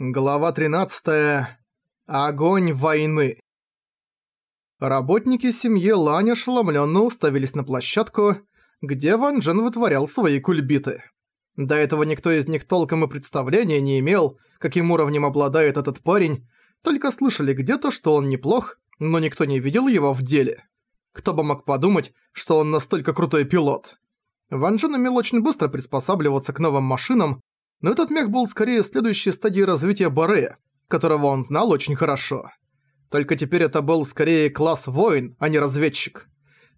Глава 13. Огонь войны. Работники семьи Лань ошеломленно уставились на площадку, где Ван Джен вытворял свои кульбиты. До этого никто из них толком и представления не имел, каким уровнем обладает этот парень, только слышали где-то, что он неплох, но никто не видел его в деле. Кто бы мог подумать, что он настолько крутой пилот. Ван Джен умел очень быстро приспосабливаться к новым машинам, но этот мех был скорее следующей стадией развития Борея, которого он знал очень хорошо. Только теперь это был скорее класс воин, а не разведчик.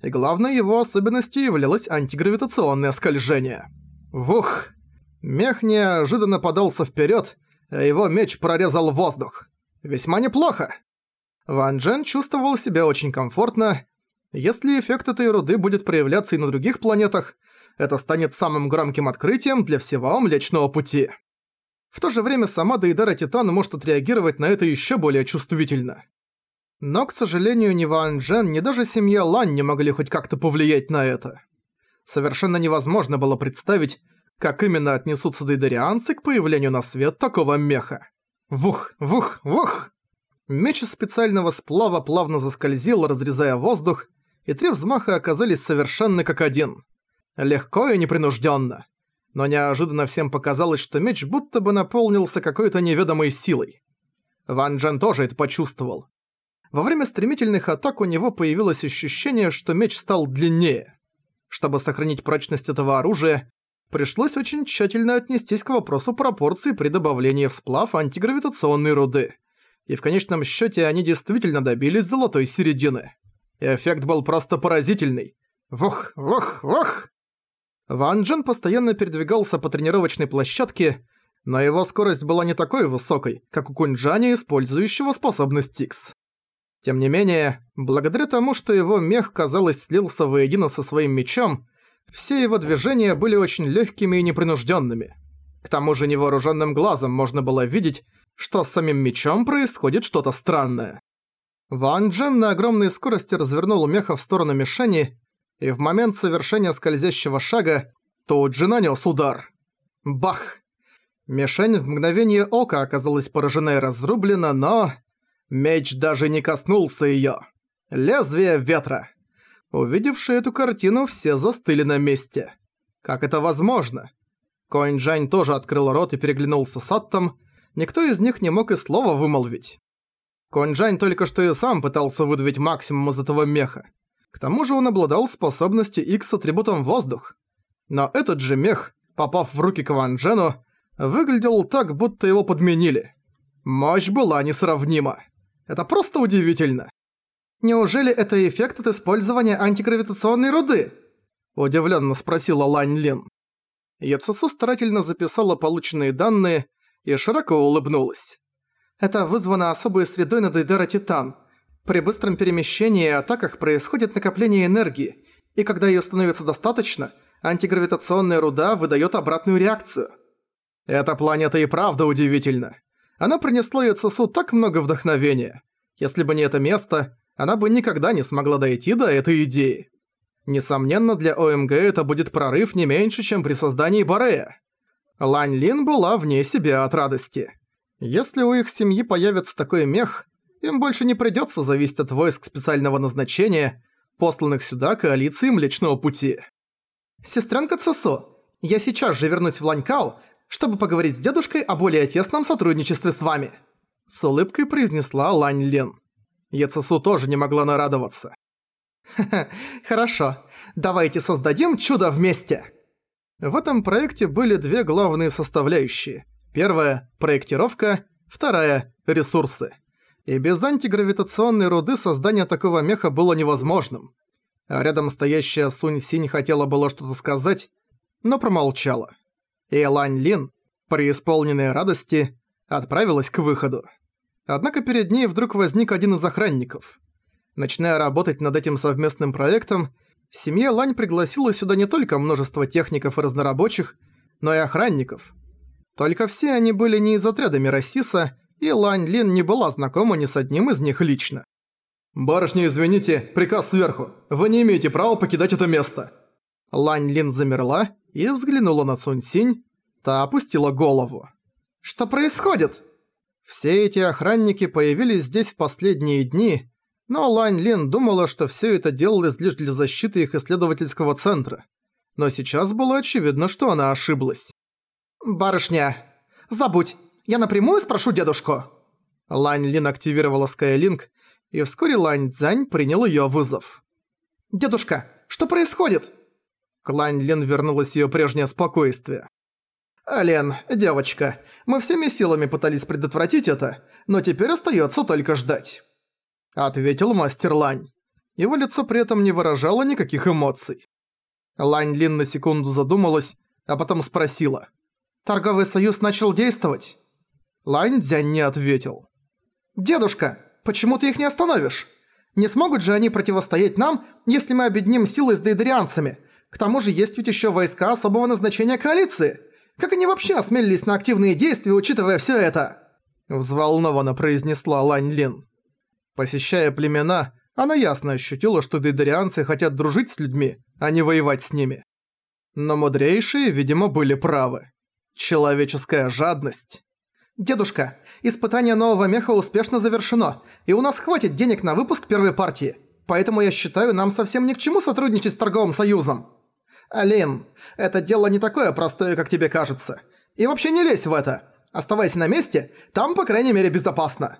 И главной его особенностью являлось антигравитационное скольжение. Вух! Мех неожиданно подался вперед, а его меч прорезал воздух. Весьма неплохо. Ван Джен чувствовал себя очень комфортно. Если эффект этой руды будет проявляться и на других планетах, это станет самым громким открытием для всего Млечного Пути. В то же время сама Дейдара Титана может отреагировать на это еще более чувствительно. Но, к сожалению, ни Ван Джен, ни даже семья Лань не могли хоть как-то повлиять на это. Совершенно невозможно было представить, как именно отнесутся дейдарианцы к появлению на свет такого меха. Вух, вух, вух! Меч из специального сплава плавно заскользил, разрезая воздух, и три взмаха оказались совершенно как один. Легко и непринужденно. Но неожиданно всем показалось, что меч будто бы наполнился какой-то неведомой силой. Ван Джен тоже это почувствовал. Во время стремительных атак у него появилось ощущение, что меч стал длиннее. Чтобы сохранить прочность этого оружия, пришлось очень тщательно отнестись к вопросу пропорций при добавлении в сплав антигравитационной руды. И в конечном счете они действительно добились золотой середины. Эффект был просто поразительный. Вух, вух, вух! Ван Джен постоянно передвигался по тренировочной площадке, но его скорость была не такой высокой, как у Кунджани, использующего способность Тикс. Тем не менее, благодаря тому, что его мех, казалось, слился воедино со своим мечом, все его движения были очень легкими и непринужденными. К тому же невооруженным глазом можно было видеть, что с самим мечом происходит что-то странное. Ван Джен на огромной скорости развернул меха в сторону мишени и в момент совершения скользящего шага тут же нанес удар. Бах! Мишень в мгновение ока оказалась поражена и разрублена, но... Меч даже не коснулся её. Лезвие ветра. Увидевшие эту картину, все застыли на месте. Как это возможно? Конь-Джань тоже открыл рот и переглянулся с Аттом. Никто из них не мог и слова вымолвить. Конь-Джань только что и сам пытался выдавить максимум из этого меха. К тому же он обладал способностью X с атрибутом воздух. Но этот же мех, попав в руки Кван Джену, выглядел так, будто его подменили. Мощь была несравнима. Это просто удивительно. «Неужели это эффект от использования антигравитационной руды?» Удивленно спросила Лань Лин. Яцесу старательно записала полученные данные и широко улыбнулась. «Это вызвано особой средой на Дейдера Титан – при быстром перемещении и атаках происходит накопление энергии, и когда её становится достаточно, антигравитационная руда выдаёт обратную реакцию. Эта планета и правда удивительна. Она принесла Яцесу так много вдохновения. Если бы не это место, она бы никогда не смогла дойти до этой идеи. Несомненно, для ОМГ это будет прорыв не меньше, чем при создании Борея. Лань Лин была вне себя от радости. Если у их семьи появится такой мех, им больше не придётся зависеть от войск специального назначения, посланных сюда коалицией Млечного Пути. «Сестрёнка Цесо, я сейчас же вернусь в Ланькао, чтобы поговорить с дедушкой о более тесном сотрудничестве с вами», с улыбкой произнесла Лань Лен. Яцесу тоже не могла нарадоваться. «Ха-ха, хорошо. Давайте создадим чудо вместе!» В этом проекте были две главные составляющие. Первая – проектировка, вторая – ресурсы и без антигравитационной руды создание такого меха было невозможным. А рядом стоящая Сунь Синь хотела было что-то сказать, но промолчала. И Лань Лин, преисполненная радости, отправилась к выходу. Однако перед ней вдруг возник один из охранников. Начиная работать над этим совместным проектом, семья Лань пригласила сюда не только множество техников и разнорабочих, но и охранников. Только все они были не из отряда Миросиса, и Лань Лин не была знакома ни с одним из них лично. «Барышня, извините, приказ сверху. Вы не имеете права покидать это место». Лань Лин замерла и взглянула на Сунь Синь. Та опустила голову. «Что происходит?» Все эти охранники появились здесь в последние дни, но Лань Лин думала, что все это делалось лишь для защиты их исследовательского центра. Но сейчас было очевидно, что она ошиблась. «Барышня, забудь, я напрямую спрошу дедушку». Лань Лин активировала Skylink, и вскоре Лань Цзань принял её вызов. «Дедушка, что происходит?» К Лань Лин вернулось её прежнее спокойствие. «Лен, девочка, мы всеми силами пытались предотвратить это, но теперь остаётся только ждать», — ответил мастер Лань. Его лицо при этом не выражало никаких эмоций. Лань Лин на секунду задумалась, а потом спросила. «Торговый союз начал действовать?» Лань Дзянь не ответил. «Дедушка, почему ты их не остановишь? Не смогут же они противостоять нам, если мы объединим силы с дейдерианцами? К тому же есть ведь еще войска особого назначения коалиции. Как они вообще осмелились на активные действия, учитывая все это?» Взволнованно произнесла Лань Лин. Посещая племена, она ясно ощутила, что дейдерианцы хотят дружить с людьми, а не воевать с ними. Но мудрейшие, видимо, были правы. Человеческая жадность. «Дедушка, испытание нового меха успешно завершено, и у нас хватит денег на выпуск первой партии. Поэтому я считаю, нам совсем ни к чему сотрудничать с торговым союзом». «Алин, это дело не такое простое, как тебе кажется. И вообще не лезь в это. Оставайся на месте, там, по крайней мере, безопасно».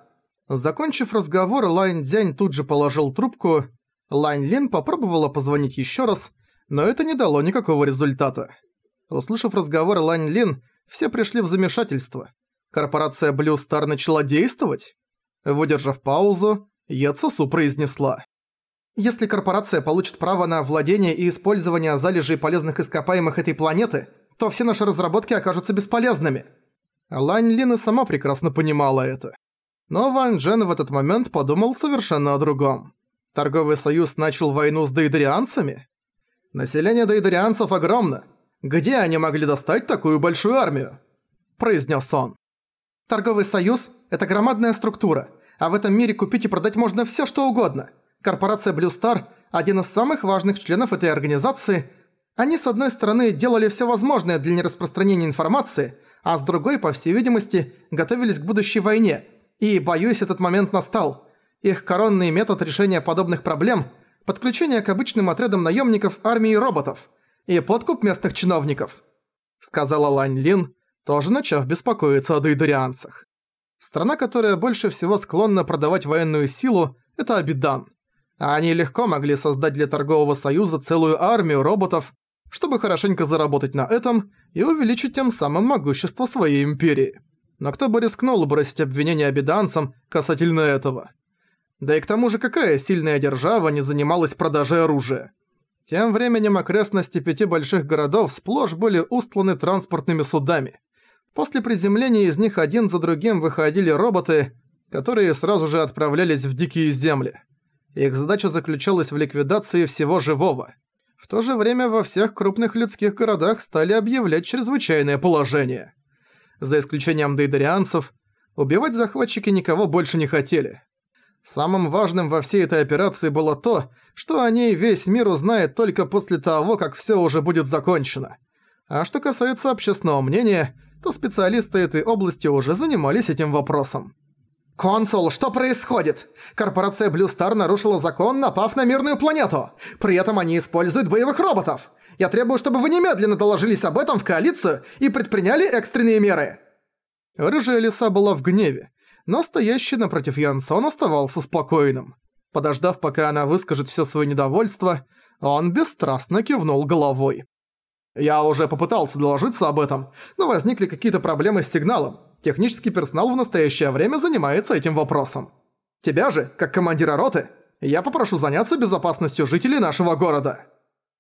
Закончив разговор, Лайн Дзянь тут же положил трубку. Лайн Лин попробовала позвонить еще раз, но это не дало никакого результата. Услышав разговор Лань Лин, все пришли в замешательство. Корпорация Blue Star начала действовать? Выдержав паузу, Яцусу произнесла. Если корпорация получит право на владение и использование залежей полезных ископаемых этой планеты, то все наши разработки окажутся бесполезными. Лань Лин и сама прекрасно понимала это. Но Ван Джен в этот момент подумал совершенно о другом. Торговый союз начал войну с дейдерианцами? Население дейдерианцев огромно. Где они могли достать такую большую армию? Произнес он. Торговый союз – это громадная структура, а в этом мире купить и продать можно все, что угодно. Корпорация Blue Star – один из самых важных членов этой организации. Они, с одной стороны, делали все возможное для нераспространения информации, а с другой, по всей видимости, готовились к будущей войне. И, боюсь, этот момент настал. Их коронный метод решения подобных проблем – подключение к обычным отрядам наемников армии роботов и подкуп местных чиновников, сказала Лань Лин, тоже начав беспокоиться о дейдерианцах. Страна, которая больше всего склонна продавать военную силу, это Абидан. Они легко могли создать для торгового союза целую армию роботов, чтобы хорошенько заработать на этом и увеличить тем самым могущество своей империи. Но кто бы рискнул бросить обвинение абиданцам касательно этого? Да и к тому же какая сильная держава не занималась продажей оружия? Тем временем окрестности пяти больших городов сплошь были устланы транспортными судами. После приземления из них один за другим выходили роботы, которые сразу же отправлялись в дикие земли. Их задача заключалась в ликвидации всего живого. В то же время во всех крупных людских городах стали объявлять чрезвычайное положение. За исключением дейдерианцев, убивать захватчики никого больше не хотели. Самым важным во всей этой операции было то, что о ней весь мир узнает только после того, как всё уже будет закончено. А что касается общественного мнения – то специалисты этой области уже занимались этим вопросом. «Консул, что происходит? Корпорация Blue Star нарушила закон, напав на мирную планету. При этом они используют боевых роботов. Я требую, чтобы вы немедленно доложились об этом в коалицию и предприняли экстренные меры». Рыжая лиса была в гневе, но стоящий напротив Янсон оставался спокойным. Подождав, пока она выскажет все свое недовольство, он бесстрастно кивнул головой. Я уже попытался доложиться об этом, но возникли какие-то проблемы с сигналом. Технический персонал в настоящее время занимается этим вопросом. Тебя же, как командира роты, я попрошу заняться безопасностью жителей нашего города.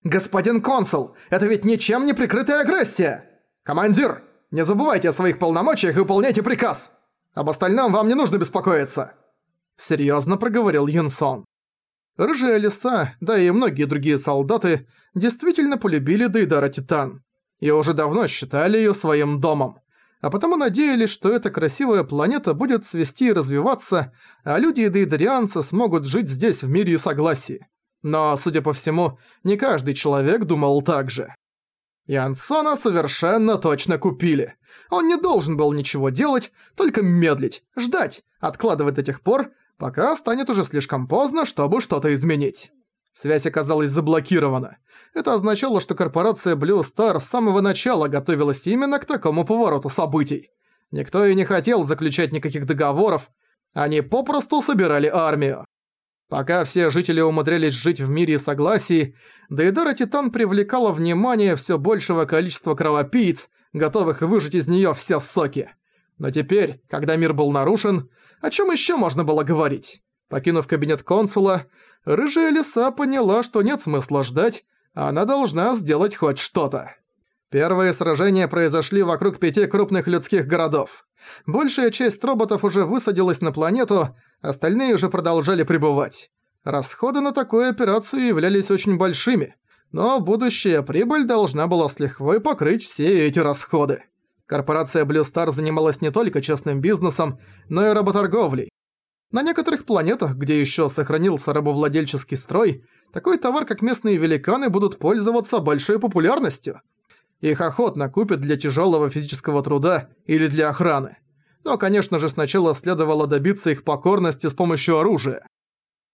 Господин консул, это ведь ничем не прикрытая агрессия. Командир, не забывайте о своих полномочиях и выполняйте приказ. Об остальном вам не нужно беспокоиться. Серьезно проговорил Юнсон. Рыжая лиса, да и многие другие солдаты действительно полюбили Дейдара Титан и уже давно считали её своим домом. А потому надеялись, что эта красивая планета будет свести и развиваться, а люди и дейдарианцы смогут жить здесь в мире и согласии. Но, судя по всему, не каждый человек думал так же. Янсона совершенно точно купили. Он не должен был ничего делать, только медлить, ждать, откладывать до тех пор, пока станет уже слишком поздно, чтобы что-то изменить. Связь оказалась заблокирована. Это означало, что корпорация Blue Star с самого начала готовилась именно к такому повороту событий. Никто и не хотел заключать никаких договоров, они попросту собирали армию. Пока все жители умудрялись жить в мире и согласии, Дейдара Титан привлекала внимание все большего количества кровопийц, готовых выжать из нее все соки. Но теперь, когда мир был нарушен, о чем еще можно было говорить? Покинув кабинет консула, рыжая лиса поняла, что нет смысла ждать, а она должна сделать хоть что-то. Первые сражения произошли вокруг пяти крупных людских городов. Большая часть роботов уже высадилась на планету, остальные же продолжали пребывать. Расходы на такую операцию являлись очень большими, но будущая прибыль должна была с лихвой покрыть все эти расходы. Корпорация Blue Star занималась не только частным бизнесом, но и работорговлей. На некоторых планетах, где еще сохранился рабовладельческий строй, такой товар, как местные великаны, будут пользоваться большой популярностью. Их охотно купят для тяжелого физического труда или для охраны. Но, конечно же, сначала следовало добиться их покорности с помощью оружия.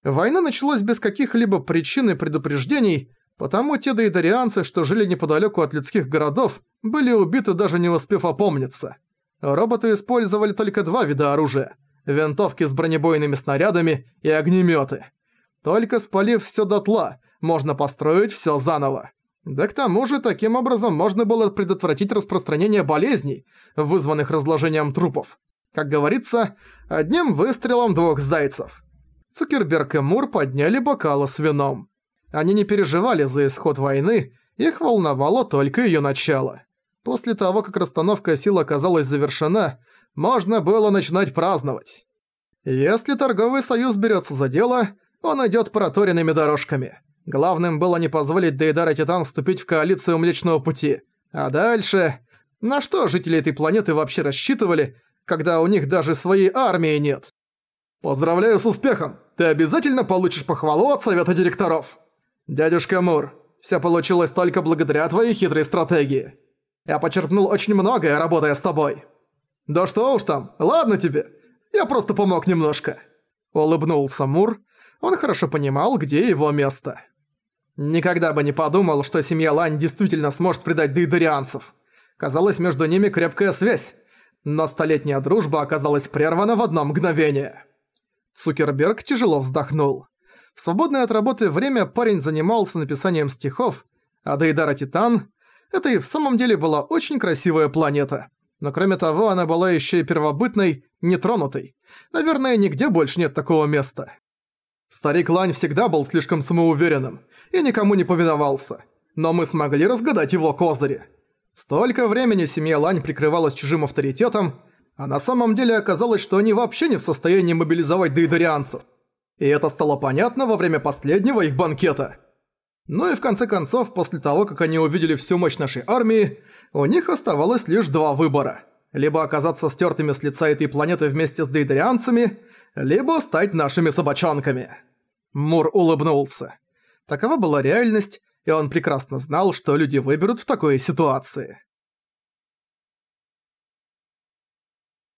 Война началась без каких-либо причин и предупреждений, потому те дейдарианцы, что жили неподалеку от людских городов, были убиты даже не успев опомниться. Роботы использовали только два вида оружия – винтовки с бронебойными снарядами и огнеметы. Только спалив все дотла, можно построить все заново. Да к тому же, таким образом можно было предотвратить распространение болезней, вызванных разложением трупов. Как говорится, одним выстрелом двух зайцев. Цукерберг и Мур подняли бокалы с вином. Они не переживали за исход войны, их волновало только её начало. После того, как расстановка сил оказалась завершена, можно было начинать праздновать. Если торговый союз берётся за дело, он идёт проторенными дорожками. Главным было не позволить Дейдара Титан вступить в коалицию Млечного Пути. А дальше... На что жители этой планеты вообще рассчитывали, когда у них даже своей армии нет? Поздравляю с успехом! Ты обязательно получишь похвалу от Совета Директоров. Дядюшка Мур, все получилось только благодаря твоей хитрой стратегии. Я почерпнул очень многое, работая с тобой. Да что уж там, ладно тебе. Я просто помог немножко. Улыбнулся Мур. Он хорошо понимал, где его место. Никогда бы не подумал, что семья Лань действительно сможет предать дейдерианцев. Казалось, между ними крепкая связь. Но столетняя дружба оказалась прервана в одно мгновение. Цукерберг тяжело вздохнул. В свободное от работы время парень занимался написанием стихов, а Дейдара Титан — это и в самом деле была очень красивая планета. Но кроме того, она была еще и первобытной, нетронутой. Наверное, нигде больше нет такого места. Старик Лань всегда был слишком самоуверенным и никому не повиновался. Но мы смогли разгадать его козыри. Столько времени семья Лань прикрывалась чужим авторитетом, а на самом деле оказалось, что они вообще не в состоянии мобилизовать дейдерианцев. И это стало понятно во время последнего их банкета. Ну и в конце концов, после того, как они увидели всю мощь нашей армии, у них оставалось лишь два выбора. Либо оказаться стертыми с лица этой планеты вместе с дейдерианцами, либо стать нашими собачонками. Мур улыбнулся. Такова была реальность, и он прекрасно знал, что люди выберут в такой ситуации.